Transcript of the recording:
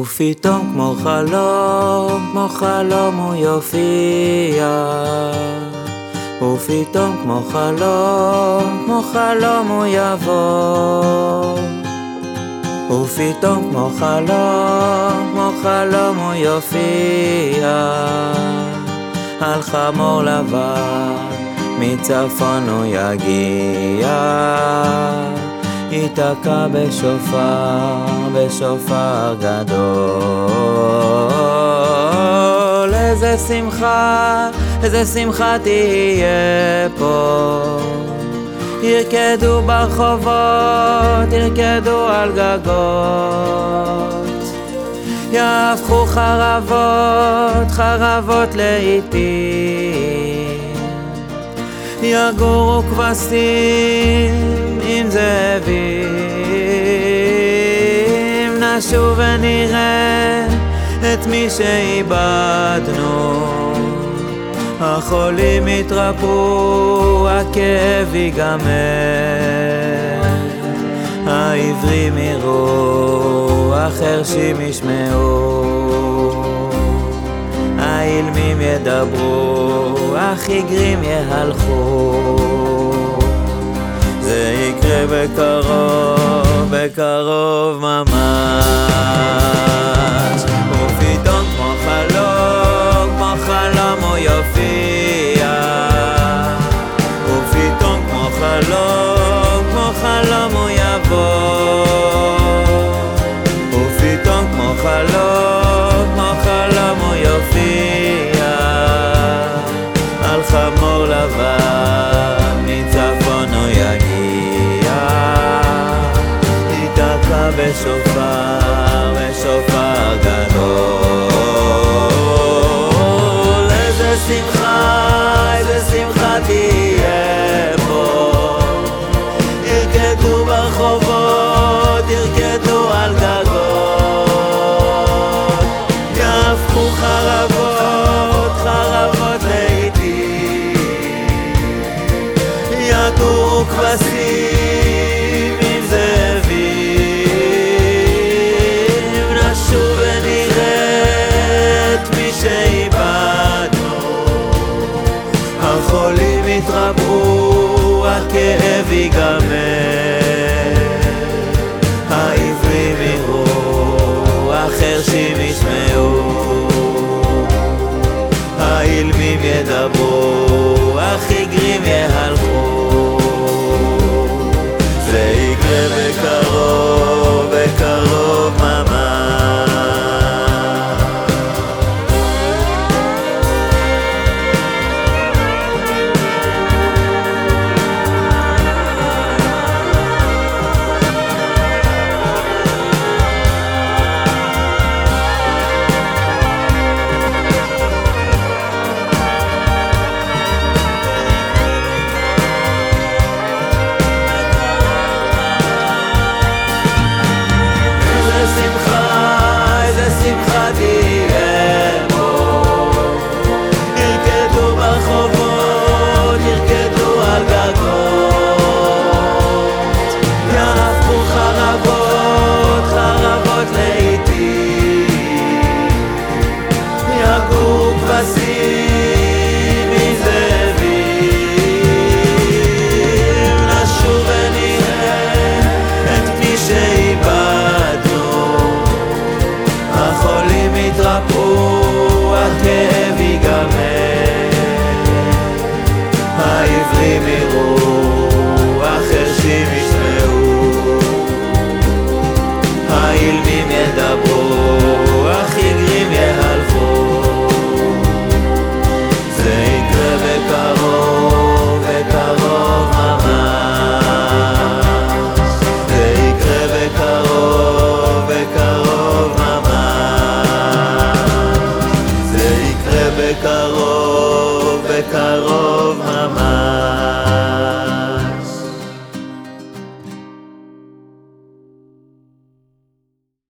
ופתאום כמו חלום, כמו חלום הוא יופיע. ופתאום כמו חלום, כמו חלום הוא יבוא. ופתאום כמו חלום, כמו חלום הוא יופיע. על חמור לבן, מצפון הוא יגיע ייתקע בשופר, בשופר גדול. איזה שמחה, איזה שמחה תהיה פה. ירקדו ברחובות, ירקדו על גגות. יהפכו חרבות, חרבות לעיתים. יגורו כבשים נשוב ונראה את מי שאיבדנו. החולים יתרפאו, הכאב ייגמר, העברים יראו, החרשים ישמעו, האילמים ידברו, החיגרים יהלכו. מצפון הוא יגיע. ייתקע בשופר, בשופר גדול. איזה שמחה, איזה שמחה תהיה פה. ירקדו ברחובות, ירקדו על גגות. יהפכו חרבות, יתרפאו, הכאב ייגמר. העברים יראו, החרשים ישמעו. וקרוב